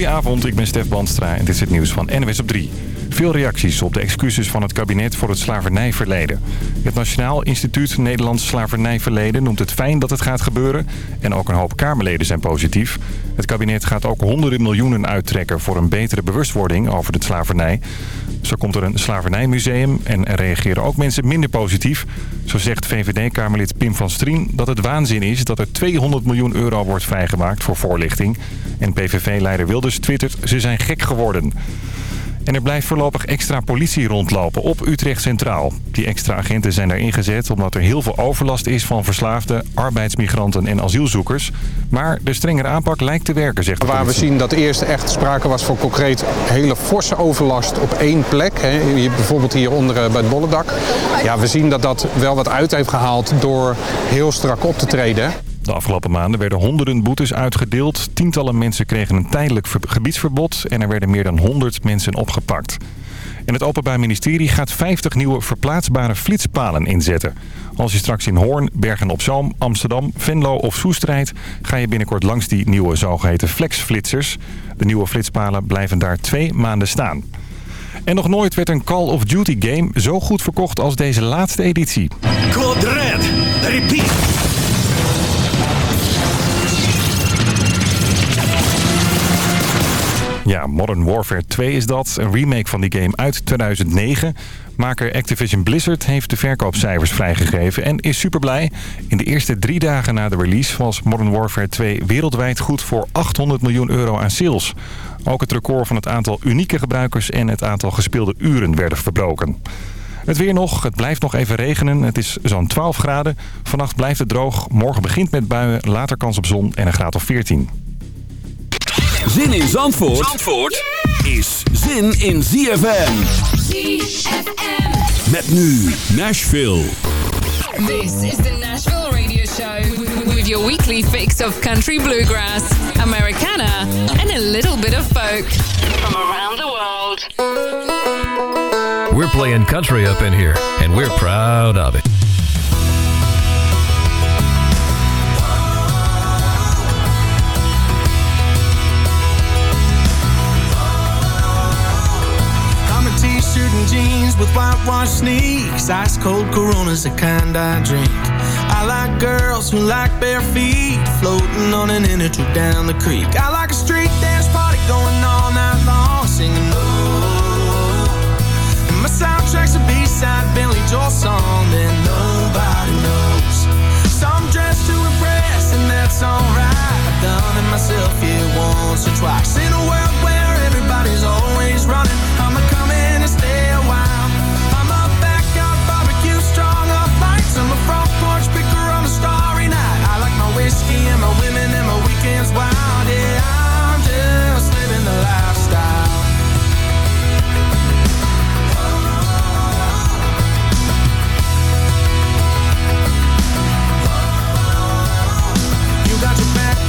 Goedenavond, ik ben Stef Bandstra en dit is het nieuws van NWS op 3. Veel reacties op de excuses van het kabinet voor het slavernijverleden. Het Nationaal Instituut Nederlands Slavernijverleden noemt het fijn dat het gaat gebeuren. En ook een hoop Kamerleden zijn positief. Het kabinet gaat ook honderden miljoenen uittrekken voor een betere bewustwording over de slavernij. Zo komt er een slavernijmuseum en er reageren ook mensen minder positief. Zo zegt VVD-Kamerlid Pim van Strien dat het waanzin is dat er 200 miljoen euro wordt vrijgemaakt voor voorlichting. En PVV-leider Wilders twittert, ze zijn gek geworden. En er blijft voorlopig extra politie rondlopen op Utrecht Centraal. Die extra agenten zijn daar ingezet omdat er heel veel overlast is van verslaafden, arbeidsmigranten en asielzoekers. Maar de strengere aanpak lijkt te werken, zegt de Waar we zien dat eerst echt sprake was van concreet hele forse overlast op één plek. Hè, bijvoorbeeld hier onder eh, bij het bollendak. Ja, we zien dat dat wel wat uit heeft gehaald door heel strak op te treden. De afgelopen maanden werden honderden boetes uitgedeeld. Tientallen mensen kregen een tijdelijk ver- gebiedsverbod en er werden meer dan 100 mensen opgepakt. En het Openbaar Ministerie gaat 50 nieuwe verplaatsbare flitspalen inzetten. Als je straks in Hoorn, Bergen-op-Zoom, Amsterdam, Venlo of Soest rijdt... ga je binnenkort langs die nieuwe zogeheten flexflitsers. De nieuwe flitspalen blijven daar twee maanden staan. En nog nooit werd een Call of Duty game zo goed verkocht als deze laatste editie. Code Red. Repeat. Ja, Modern Warfare 2 is dat. Een remake van die game uit 2009. Maker Activision Blizzard heeft de verkoopcijfers vrijgegeven en is super blij. In de eerste drie dagen na de release was Modern Warfare 2 wereldwijd goed voor 800 miljoen euro aan sales. Ook het record van het aantal unieke gebruikers en het aantal gespeelde uren werden verbroken. Het weer nog, het blijft nog even regenen. Het is zo'n 12 graden. Vannacht blijft het droog. Morgen begint met buien, later kans op zon en een graad of 14. Zin in Zandvoort, Zandvoort is zin in ZFM. ZFM. Met nu Nashville. This is the Nashville Radio Show with your weekly fix of country bluegrass, Americana, and a little bit of folk from around the world. We're playing country up in here, and we're proud of it. Jeans with whitewashed sneaks. Ice cold Corona's the kind I drink. I like girls who like bare feet, floating on an inner tube down the creek. I like a street dance party going all night long, singing oh. And my soundtrack's a B-side Billy Joel song that nobody knows. So I'm dressed to impress, and that's alright. I've done it myself here once or twice. In a world where everybody's always running,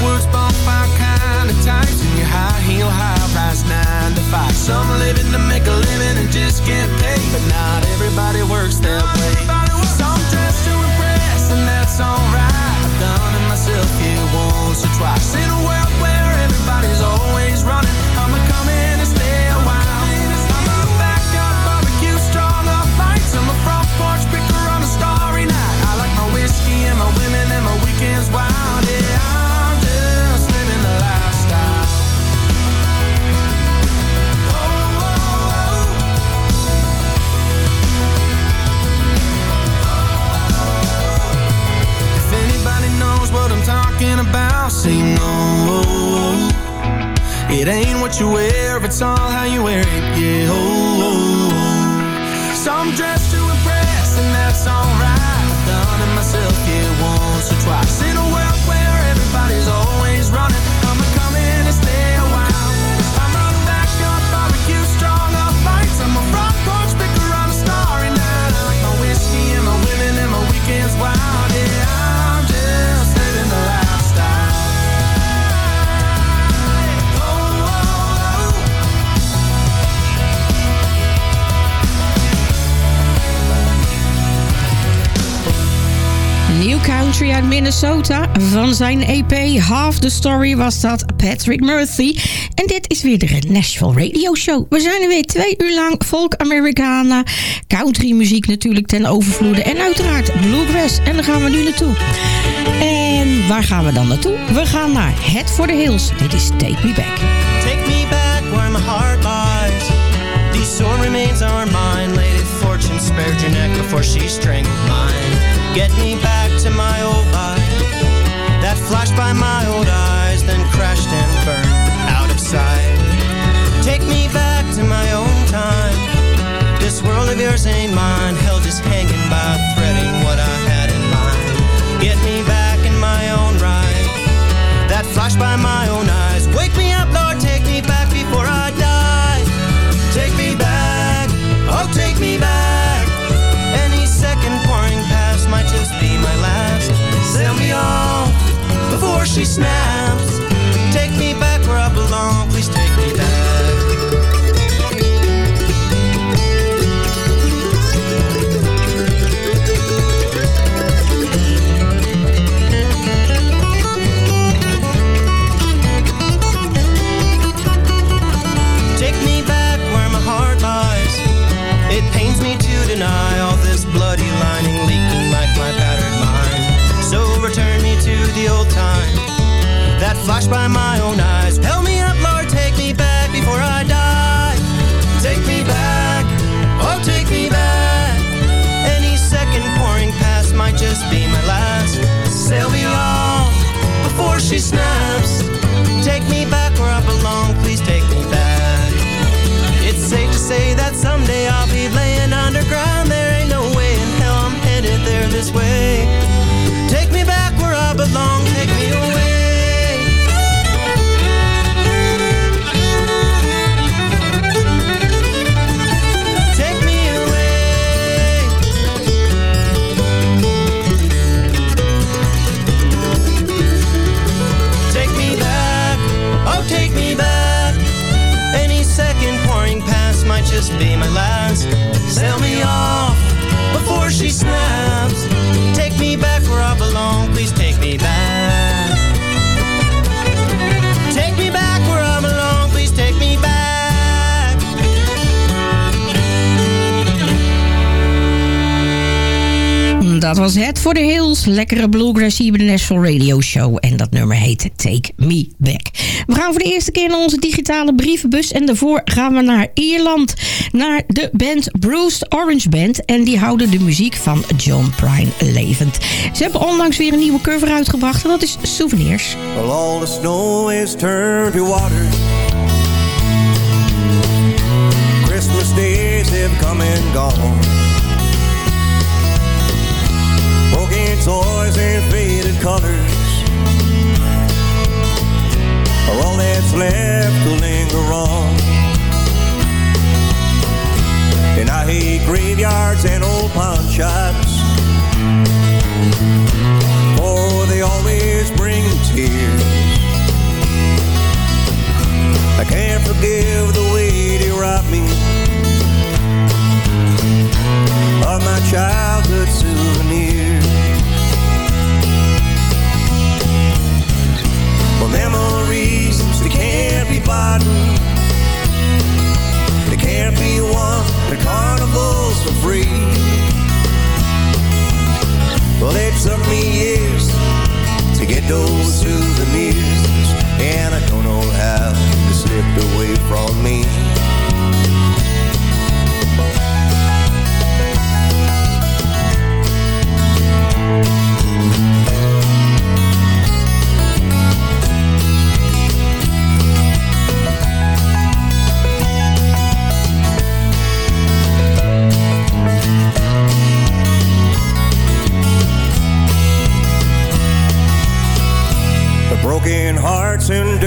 backwards bump out kind of tights and your high heel high rise nine to five. Some living to make a living and just get paid, but not everybody works that way. Some dress to impress and that's alright. I've done it myself here once or twice. Minnesota. Van zijn EP Half the Story was dat Patrick Murphy. En dit is weer de Nashville Radio Show. We zijn er weer twee uur lang folk Americana, country muziek natuurlijk ten overvloede. En uiteraard bluegrass. En daar gaan we nu naartoe. En waar gaan we dan naartoe? We gaan naar Head for the Hills. Dit is Take Me Back. Take me back where my heart lies. These sore remains are mine. Lady Fortune spared your neck before she strangled mine. Get me back to my old life that flashed by my old eyes, then crashed and burned out of sight. Take me back to my own time. This world of yours ain't mine, held just hanging Dat was het voor de Hills. Lekkere bluegrass hier bij de Nashville Radio Show. En dat nummer heet Take Me Back. We gaan voor de eerste keer naar onze digitale brievenbus. En daarvoor gaan we naar Ierland. Naar de band Bruised Orange Band. En die houden de muziek van John Prine levend. Ze hebben onlangs weer een nieuwe cover uitgebracht. En dat is Souvenirs. All the snow is turned to water. Christmas days have come and gone. Toys and faded colors. Are all that's left to linger on. And I hate graveyards and old pawn shops. For they always bring tears. I can't forgive the way they robbed me Of my childhood souvenirs For memories, they can't be bought They can't be won at carnivals for free. Well, it took me years to get those souvenirs And I don't know how they slipped away from me. The broken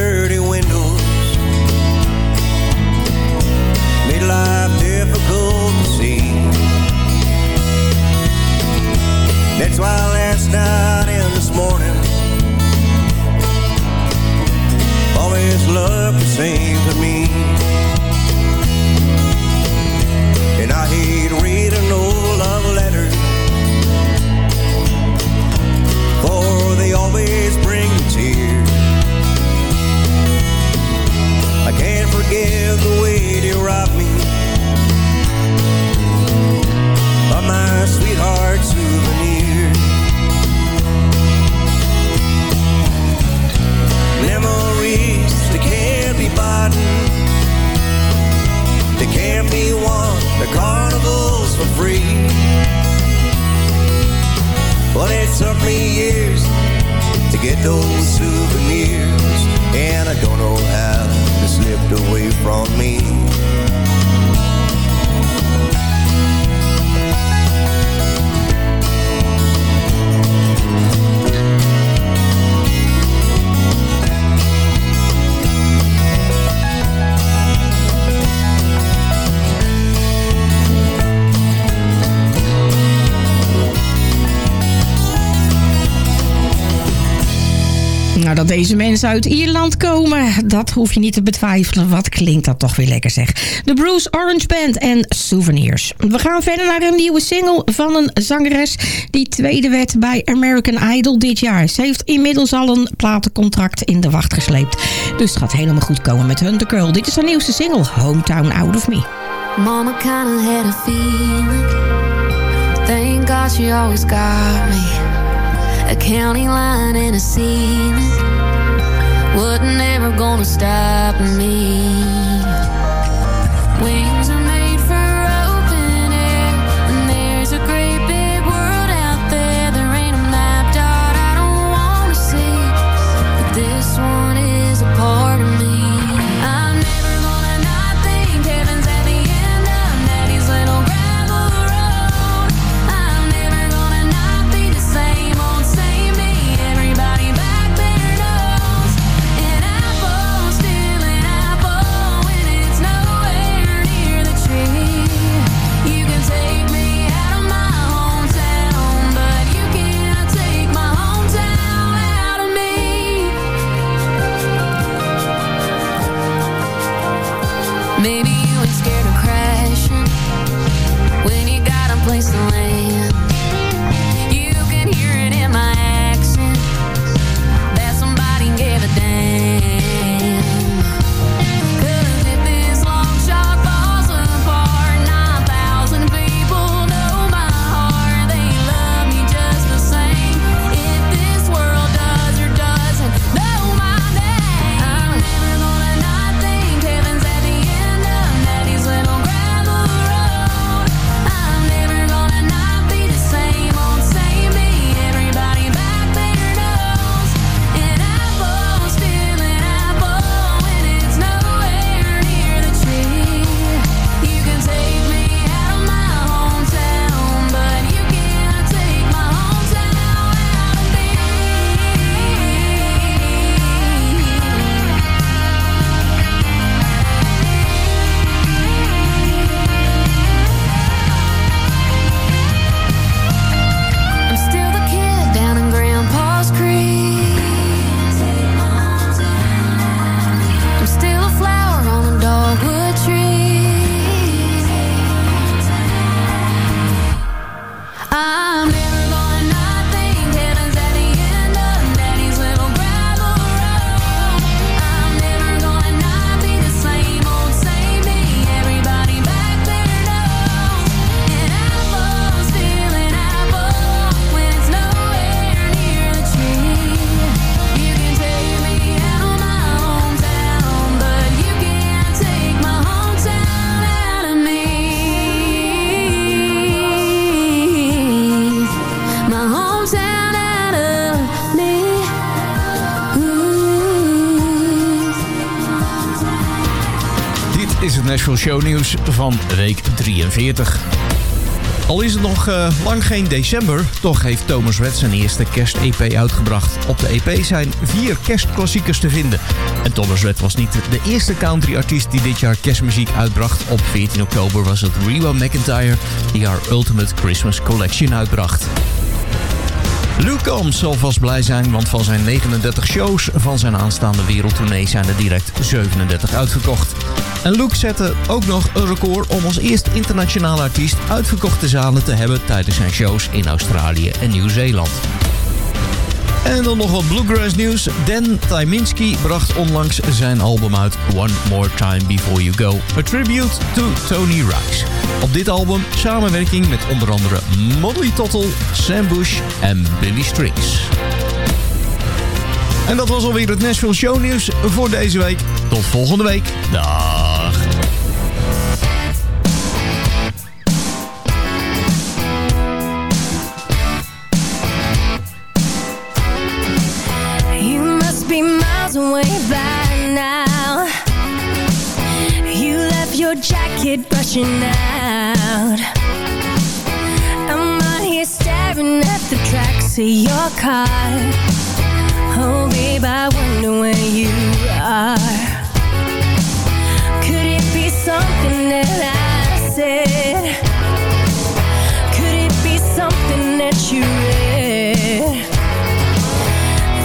uit Ierland komen. Dat hoef je niet te betwijfelen. Wat klinkt dat toch weer lekker zeg. De Bruce Orange Band en Souvenirs. We gaan verder naar een nieuwe single van een zangeres... die tweede werd bij American Idol dit jaar. Ze heeft inmiddels al een platencontract in de wacht gesleept. Dus het gaat helemaal goed komen met Hunter Curl. Dit is haar nieuwste single, Hometown Out of Me. Mama kinda had a feeling Thank God she always got me A county line and a scene. Wasn't ever gonna stop me? Maybe shownieuws van week 43. Al is het nog eh, lang geen december, toch heeft Thomas Red zijn eerste kerst-EP uitgebracht. Op de EP zijn vier kerstklassiekers te vinden. En Thomas Red was niet de eerste country-artiest die dit jaar kerstmuziek uitbracht. Op 14 oktober was het Rewa McIntyre die haar Ultimate Christmas Collection uitbracht. Luke Combs zal vast blij zijn, want van zijn 39 shows van zijn aanstaande wereldtournee zijn er direct 37 uitgekocht. En Luke zette ook nog een record om als eerste internationale artiest uitverkochte zalen te hebben tijdens zijn shows in Australië en Nieuw-Zeeland. En dan nog wat bluegrass nieuws. Dan Tyminski bracht onlangs zijn album uit One More Time Before You Go. A tribute to Tony Rice. Op dit album samenwerking met onder andere Molly Tottle, Sam Bush en Billy Strings. En dat was alweer het Nashville Show nieuws voor deze week. Tot volgende week. Dag. You must be miles away by now. You left your jacket rushing out. I'm out here staring at the tracks of your car. Oh, babe, I wonder you are. Could it be something that I said? Could it be something that you read?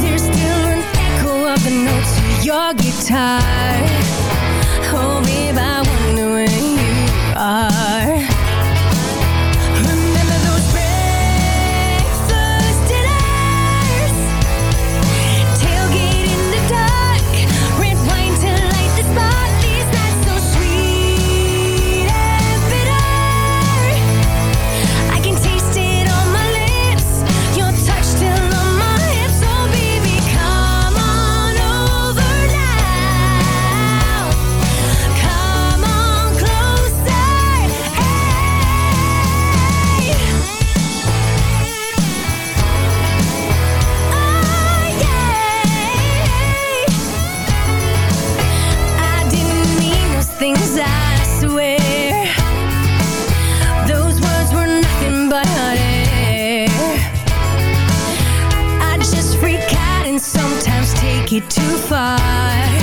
There's still an echo of the notes of your guitar. Take it too far.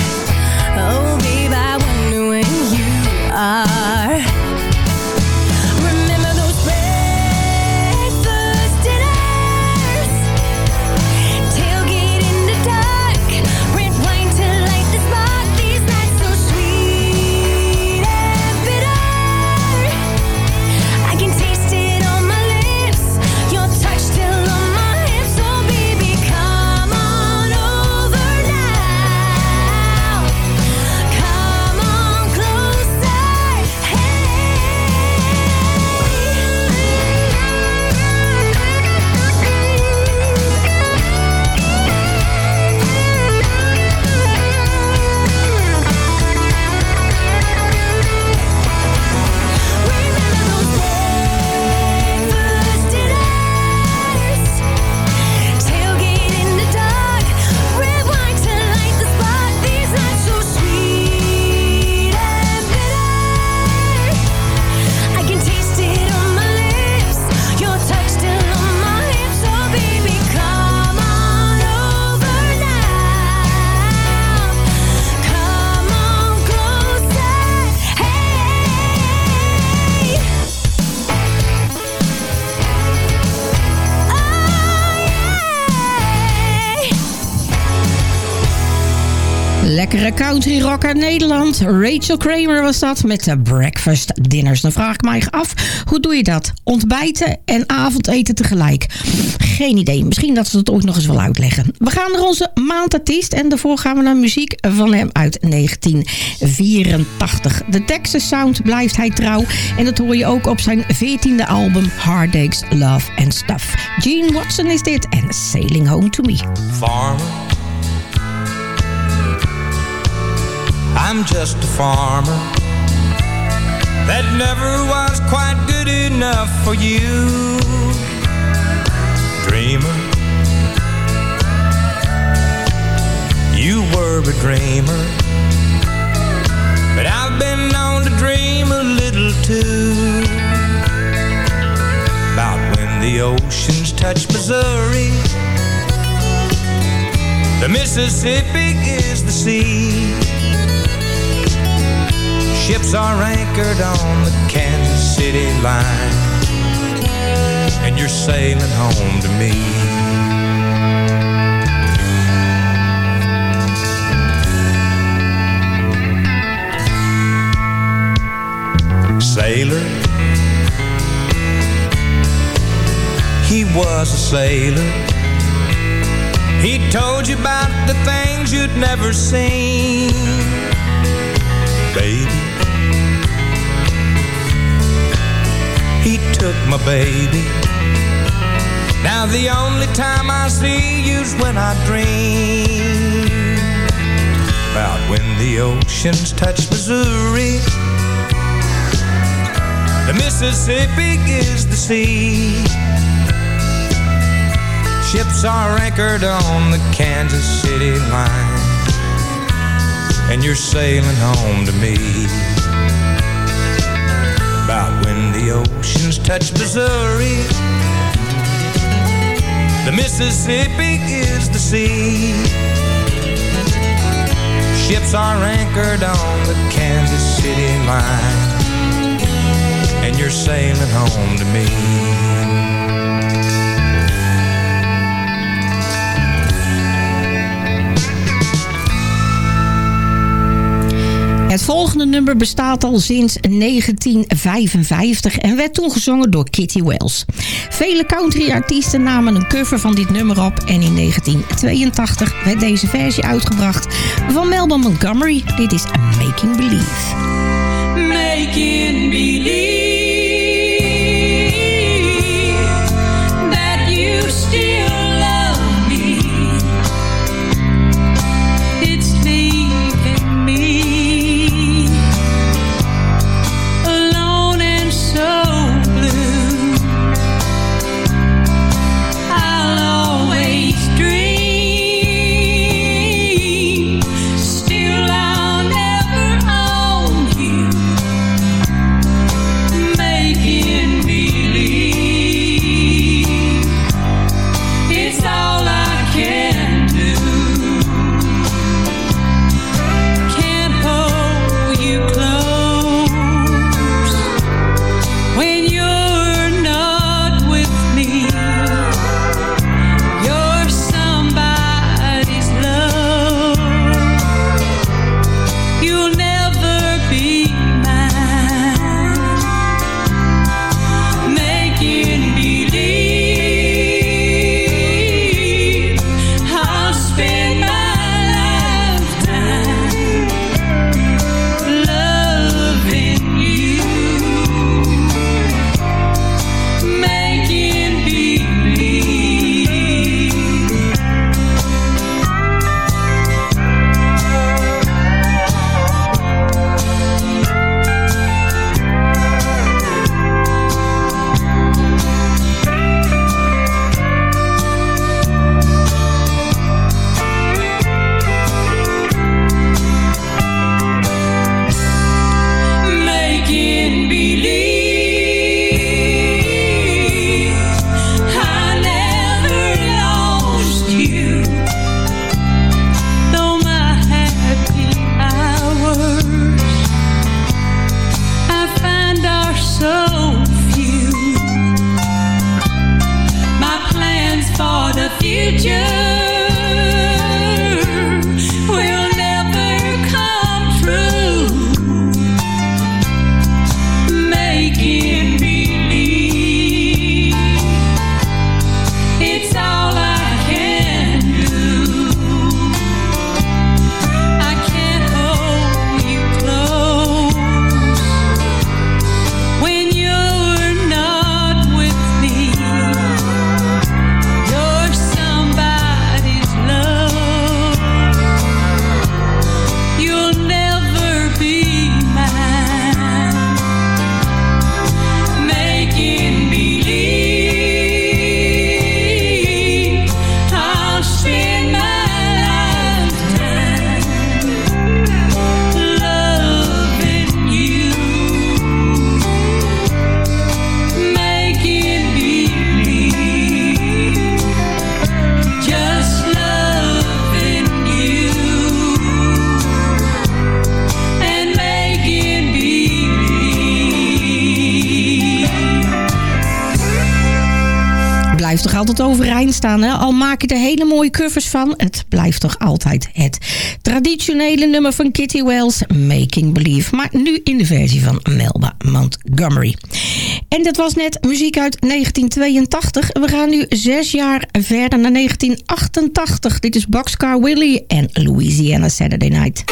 Country rock uit Nederland. Rachel Kramer was dat met de breakfast dinners. Dan vraag ik mij af, hoe doe je dat? Ontbijten en avondeten tegelijk. Geen idee. Misschien dat ze het ooit nog eens wel uitleggen. We gaan naar onze maandartiest. En daarvoor gaan we naar muziek van hem uit 1984. De Texas Sound blijft hij trouw. En dat hoor je ook op zijn 14e album Heartaches, Love and Stuff. Gene Watson is dit en Sailing Home to Me. I'm just a farmer that never was quite good enough for you. Dreamer, you were a dreamer, but I've been known to dream a little too. About when the oceans touch Missouri. The Mississippi is the sea. Ships are anchored on the Kansas City line. And you're sailing home to me. Sailor. He was a sailor He told you about the things you'd never seen. Baby. Took my baby. Now the only time I see you's when I dream about when the oceans touch Missouri. The Mississippi is the sea. Ships are anchored on the Kansas City line, and you're sailing home to me. About when the oceans touch Missouri. The Mississippi is the sea. Ships are anchored on the Kansas City line, and you're sailing home to me. Het volgende nummer bestaat al sinds 1955 en werd toen gezongen door Kitty Wells. Vele country-artiesten namen een cover van dit nummer op en in 1982 werd deze versie uitgebracht van Melba Montgomery. Dit is Making Believe. Making believe altijd overeind staan. Hè? Al maak je er hele mooie covers van. Het blijft toch altijd het traditionele nummer van Kitty Wells, Making Believe. Maar nu in de versie van Melba Montgomery. En dat was net muziek uit 1982. We gaan nu zes jaar verder naar 1988. Dit is Boxcar Willie en Louisiana Saturday Night.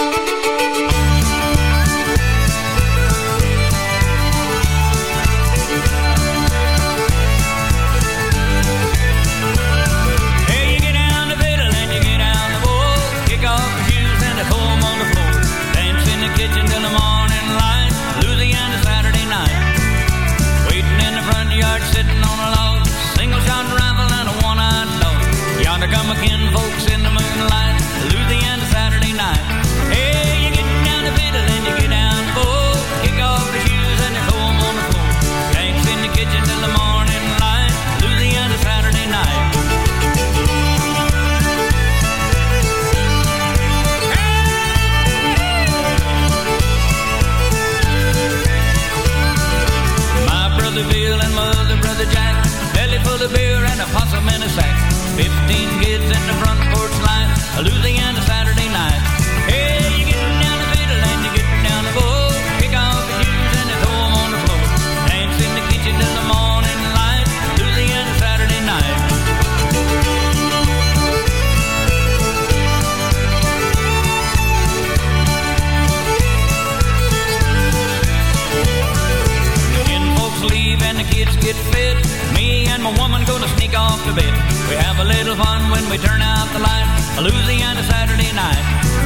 We turn out the light, a Louisiana Saturday night.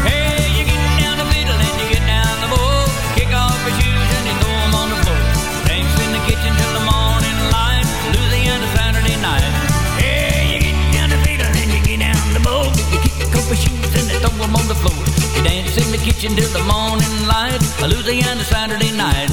Hey, you get down the fiddle and you get down the bowl, kick off your shoes and you throw 'em on the floor. Dance in the kitchen till the morning light, Louisiana Saturday night. Hey, you get down the fiddle and you get down the bowl, you kick off your shoes and you throw 'em on the floor. You dance in the kitchen till the morning light, a Louisiana Saturday night.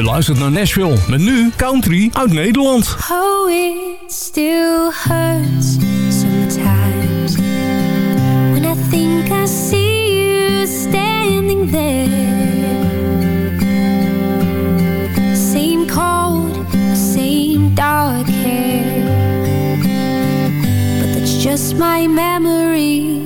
Je luistert naar Nashville met nu country uit Nederland. Oh, it still hurts sometimes when I think I see you standing there. Same cold, same dark hair, but that's just my memory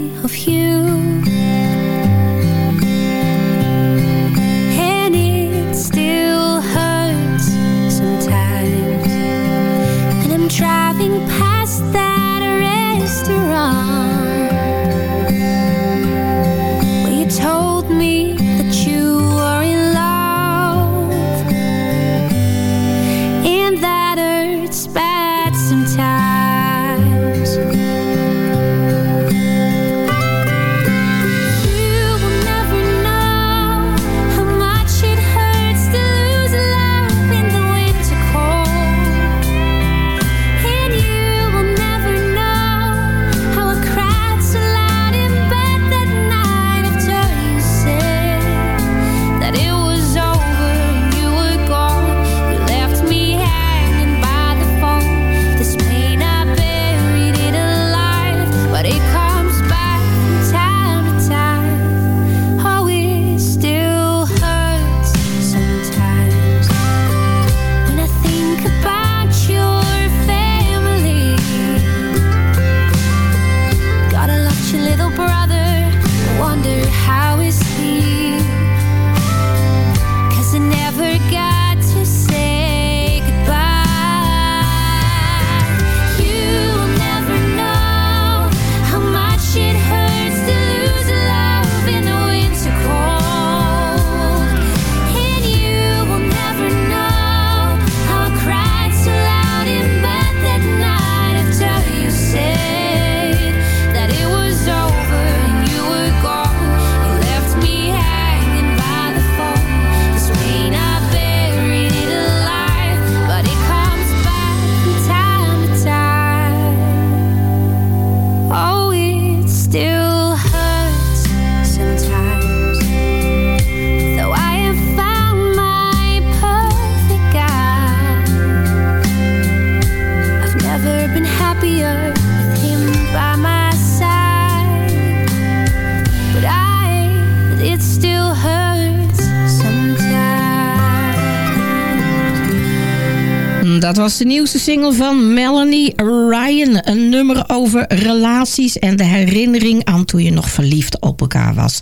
Dat was de nieuwste single van Melanie Ryan. Een nummer over relaties en de herinnering aan toen je nog verliefd op elkaar was.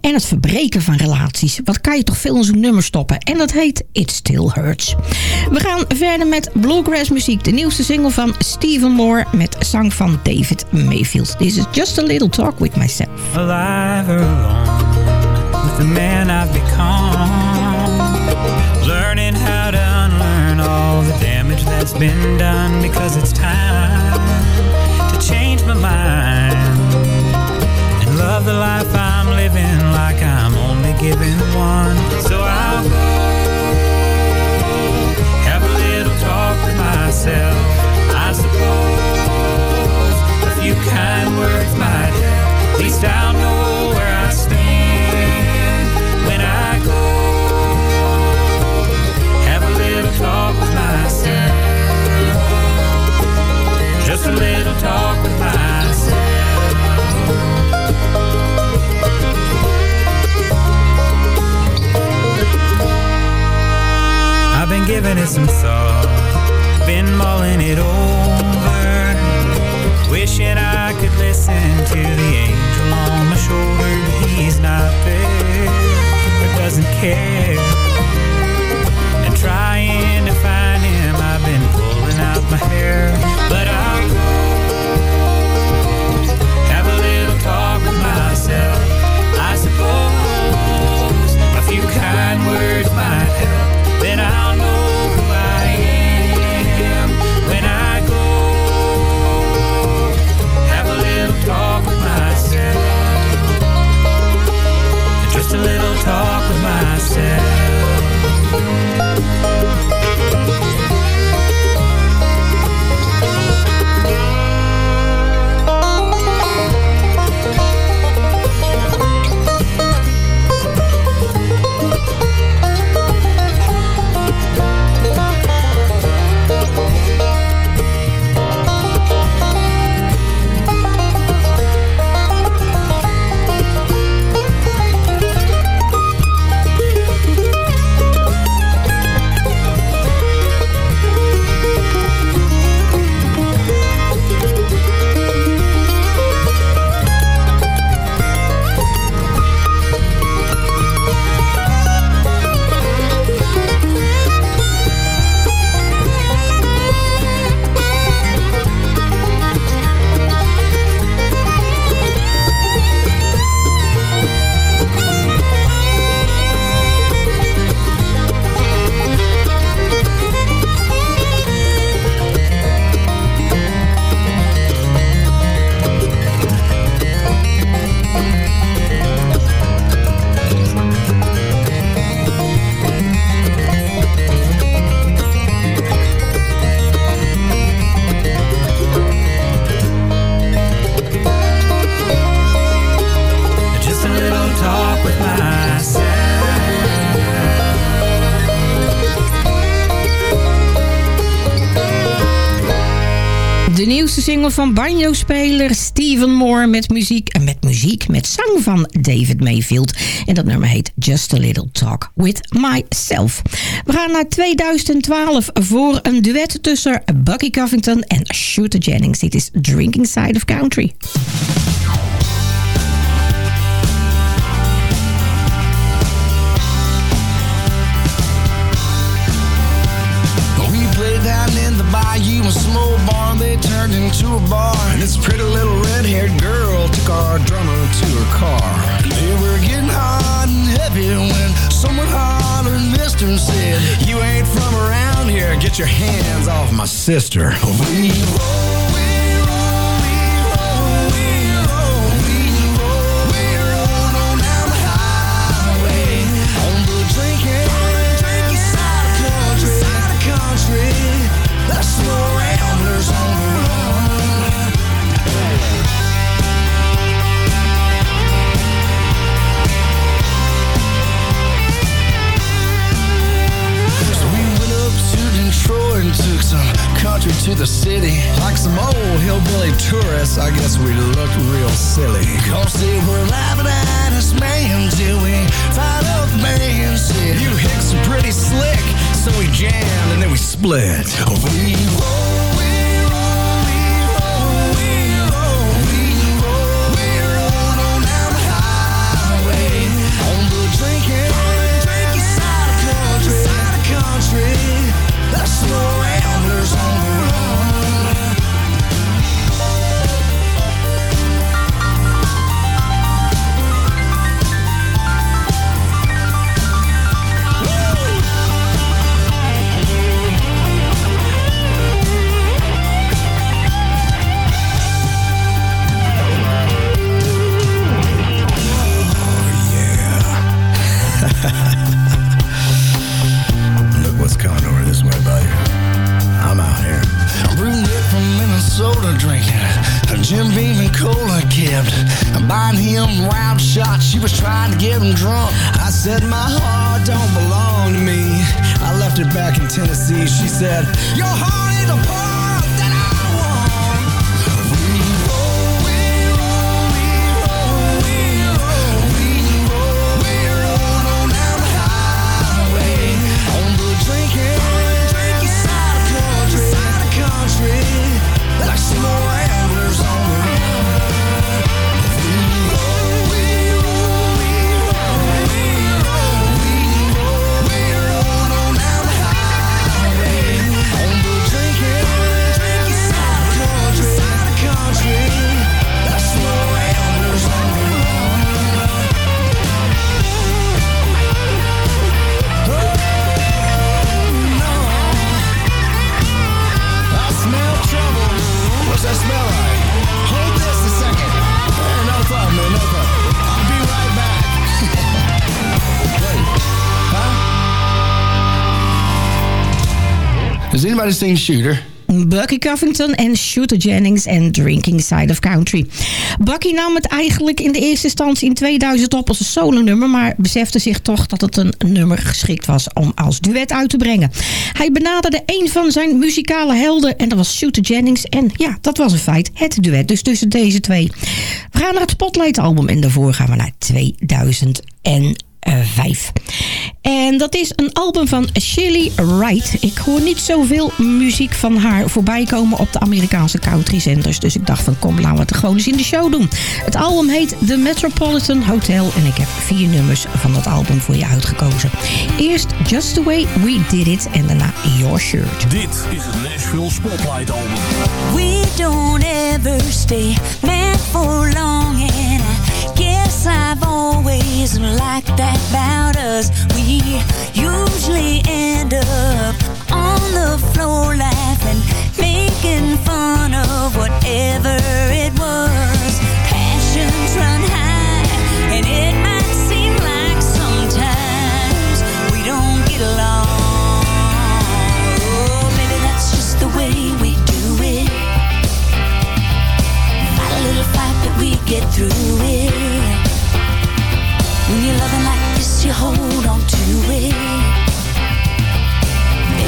En het verbreken van relaties. Wat kan je toch veel in zo'n nummer stoppen? En dat heet It Still Hurts. We gaan verder met bluegrass muziek. De nieuwste single van Stephen Moore met zang van David Mayfield. This is Just a Little Talk With Myself. alive or alone with the man I've become. That's been done because it's time to change my mind and love the life I'm living like I'm only given one. So I'll go have a little talk with myself. I suppose a few kind words might help. At least I'll know A little talk with myself. I've been giving it some thought, been mulling it over, wishing I could listen to the angel on my shoulder, but he's not there or doesn't care. Van banjo-speler Stephen Moore met muziek en met muziek met zang van David Mayfield. En dat nummer heet Just a Little Talk with Myself. We gaan naar 2012 voor een duet tussen Bucky Covington en Shooter Jennings. Dit is Drinking Side of Country. Into a bar. And this pretty little red-haired girl took our drummer to her car. They were getting hot and heavy when someone hollered Mister and said, You ain't from around here, get your hands off my sister. We roll, country to the city. Like some old hillbilly tourists, I guess we looked real silly. Cause they were laughing at us, man, fired up the band and You hicks are pretty slick. So we jammed and then we split. We roll, drinking, drinking side of country. That's the buying him round shots. She was trying to get him drunk. I said my heart don't belong to me. I left it back in Tennessee. She said your heart is a part Shooter? Bucky Covington en Shooter Jennings en Drinking Side of Country. Bucky nam het eigenlijk in de eerste instantie in 2000 op als een solo-nummer... maar besefte zich toch dat het een nummer geschikt was om als duet uit te brengen. Hij benaderde een van zijn muzikale helden en dat was Shooter Jennings. En ja, dat was een feit, het duet dus tussen deze twee. We gaan naar het Spotlight-album en daarvoor gaan we naar 2000 en... 5. En dat is een album van Shirley Wright. Ik hoor niet zoveel muziek van haar voorbij komen op de Amerikaanse countryzenders. Dus ik dacht van kom, laten we het gewoon eens in de show doen. Het album heet The Metropolitan Hotel. En ik heb vier nummers van dat album voor je uitgekozen. Eerst Just The Way We Did It. En daarna Your Shirt. Dit is het Nashville Spotlight Album. We don't ever stay mad for long and I guess I've always like that about us. We usually end up on the floor laughing, making fun of whatever it was. Passions run high and it might seem like sometimes we don't get along. Oh, maybe that's just the way we do it. Fight a little fight, but we get through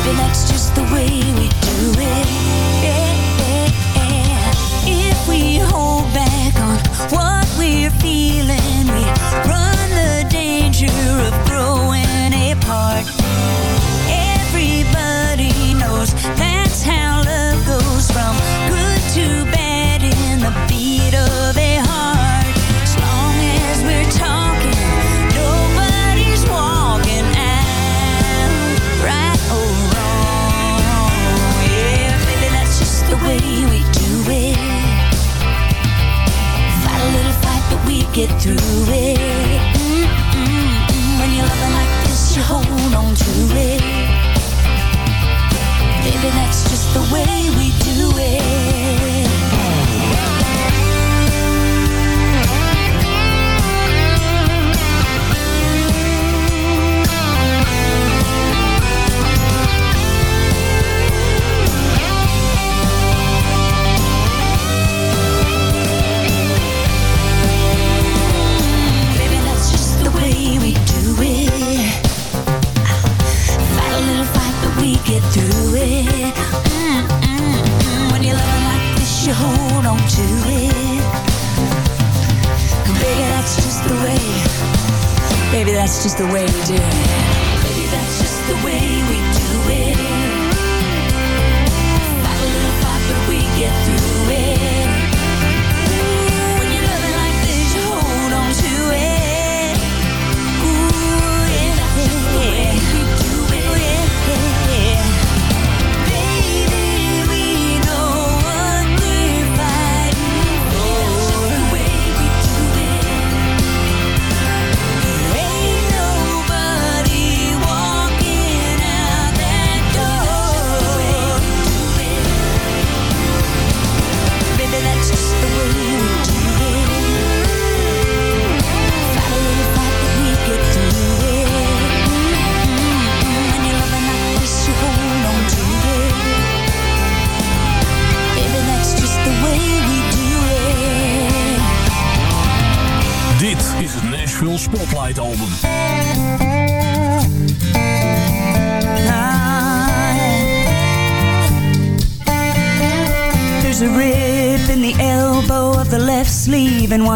feeling, we do it if we hold back on what we're feeling run the danger of growing apart. Get through it. Mm-mm-mm. When you're loving like this, you hold on to it. Maybe that's just the way we do it.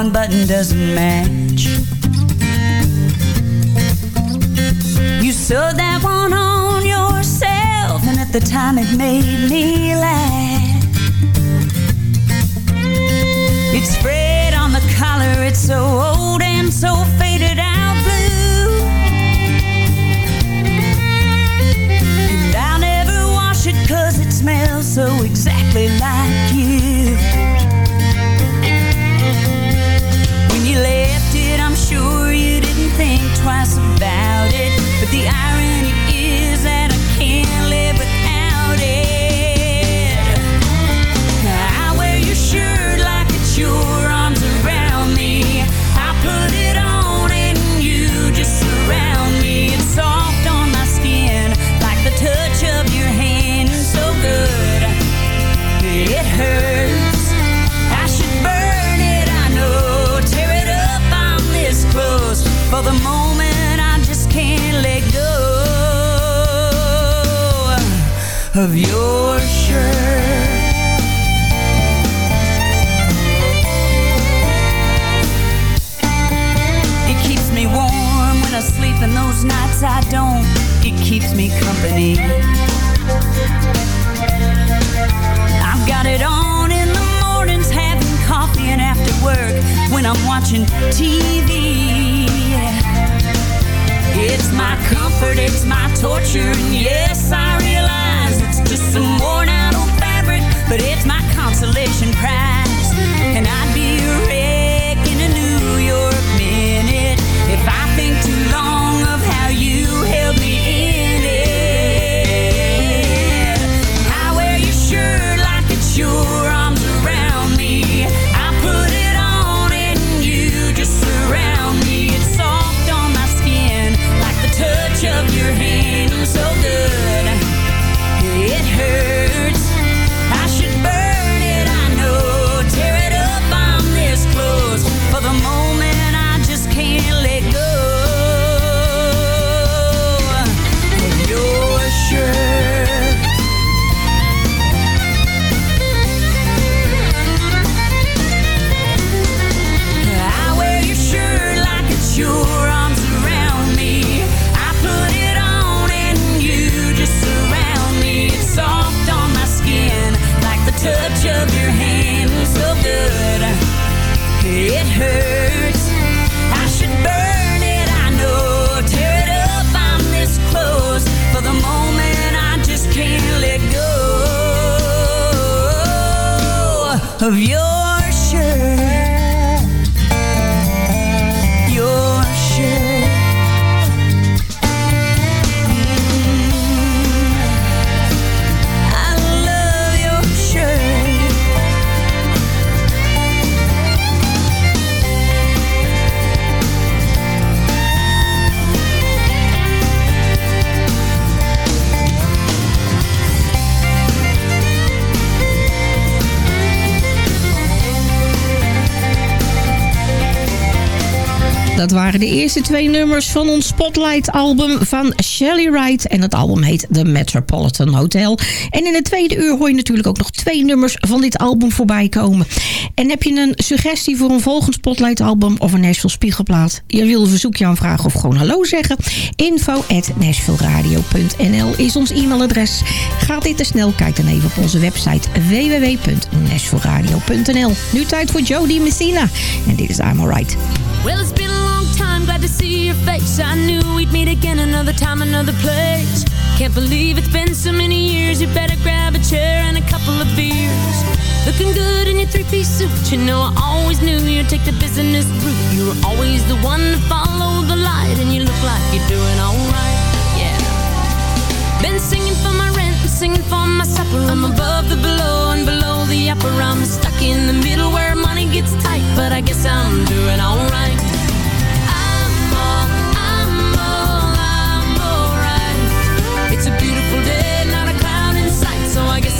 One button doesn't match. You sewed that one on yourself and at the time it made me laugh. It's spread on the collar, it's so old and so faded out blue. And I'll never wash it cause it smells so exactly like of your shirt. It keeps me warm when I sleep, and those nights I don't. It keeps me company. I've got it on in the mornings, having coffee, and after work when I'm watching TV. It's my comfort, it's my torture, and yes, I some worn out old fabric, but it's my consolation prize. And I'd be a wreck in a New York minute if I think too long waren de eerste twee nummers van ons Spotlight-album van Shelly Wright. En het album heet The Metropolitan Hotel. En in het tweede uur hoor je natuurlijk ook nog twee nummers van dit album voorbij komen. En heb je een suggestie voor een volgend Spotlight-album of een Nashville Spiegelplaat? Je wil een verzoekje aanvragen of gewoon hallo zeggen? Info at is ons e-mailadres. Gaat dit te snel? Kijk dan even op onze website www.nashvilleradio.nl. Nu tijd voor Jody Messina. En dit is I'm Alright. Well, time, glad to see your face. I knew we'd meet again another time, another place. Can't believe it's been so many years. You better grab a chair and a couple of beers. Looking good in your three-piece suit. You know I always knew you'd take the business route. You were always the one to follow the light, and you look like you're doing alright. Yeah. Been singing for my rent singing for my supper. I'm above the below and below the upper. I'm stuck in the middle where money gets tight, but I guess I'm doing alright.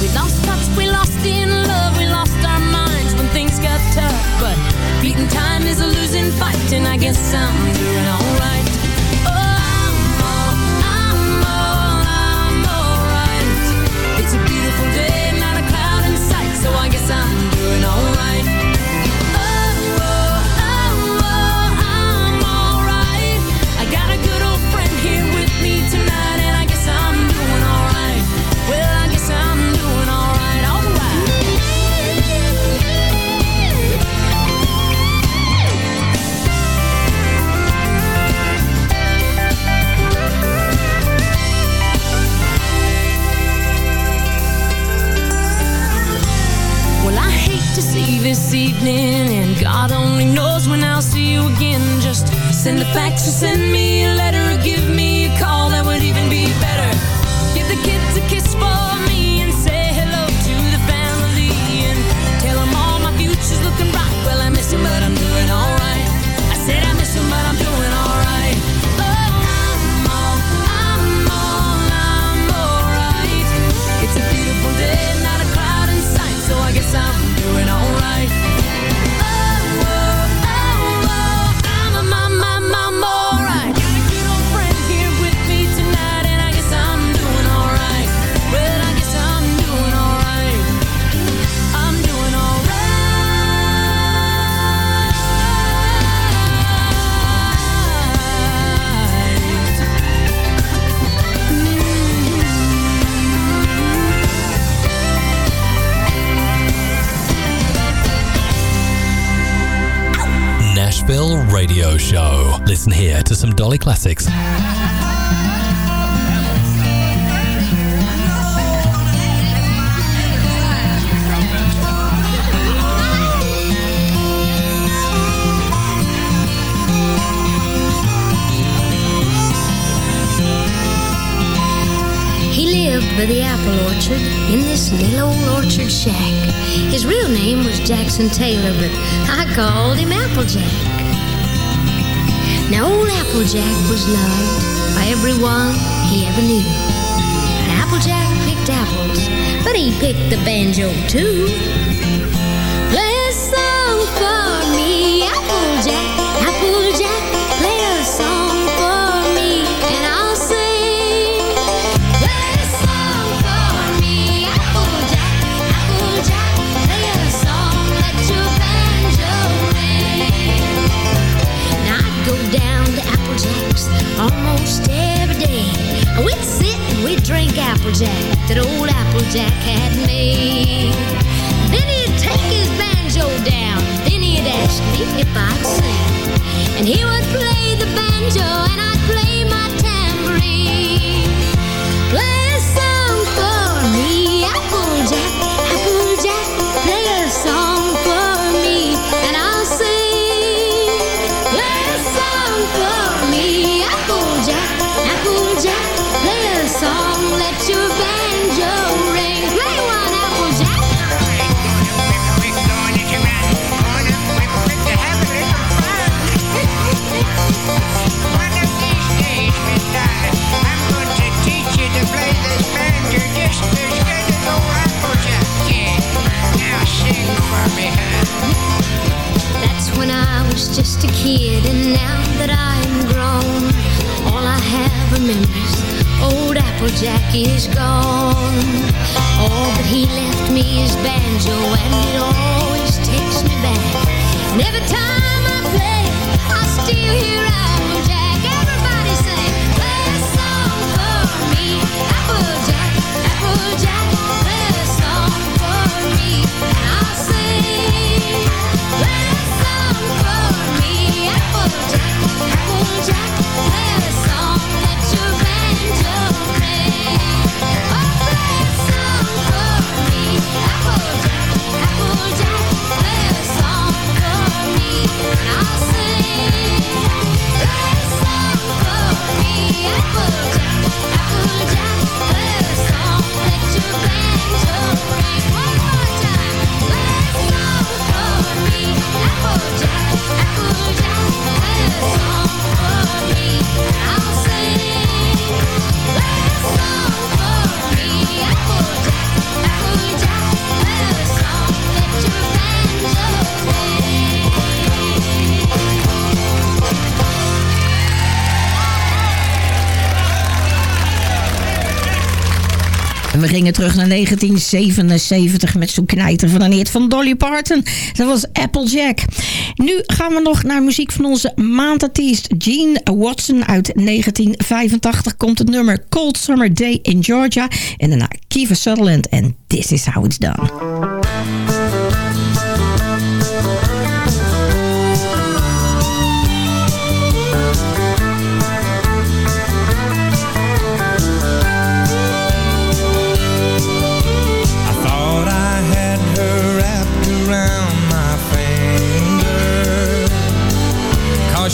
We lost touch, we lost in love, we lost our minds when things got tough. But beating time is a losing fight, and I guess I'm doing alright. to send me Taylor, but I called him Applejack. Now, old Applejack was loved by everyone he ever knew. Applejack picked apples, but he picked the banjo too. Jack had made. Then he'd take his banjo down, then he'd ask me if I'd sing. And he would play the banjo, and I That's when I was just a kid, and now that I am grown, all I have old Applejack is gone. He left me banjo, and it always takes me back. And every time I play, I still hear Applejack. Everybody play a song for me, Applejack, Applejack. 1977 met zo'n knijter van een hit van Dolly Parton. Dat was Applejack. Nu gaan we nog naar muziek van onze maandartiest Gene Watson uit 1985. Komt het nummer Cold Summer Day in Georgia. En daarna Kiva Sutherland en This Is How It's Done.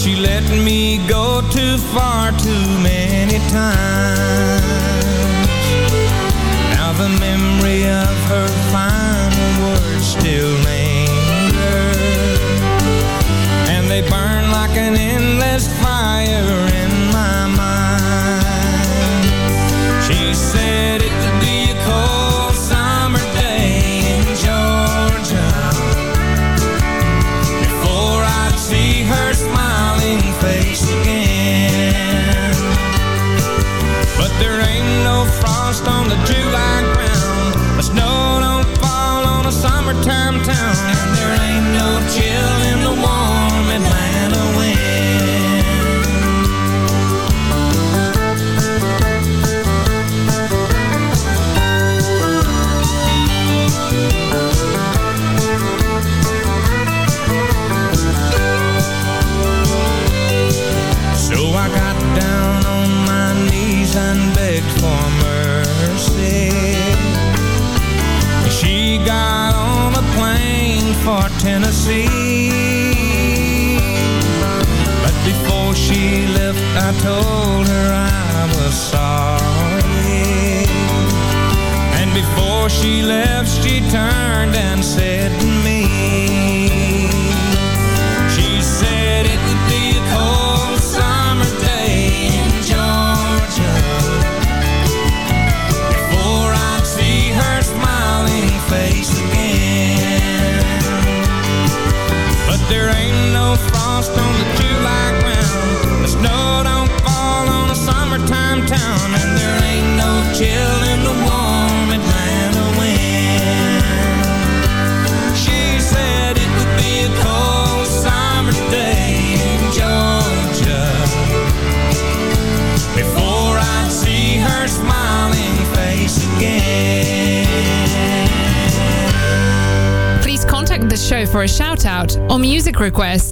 she let me go too far too many music request.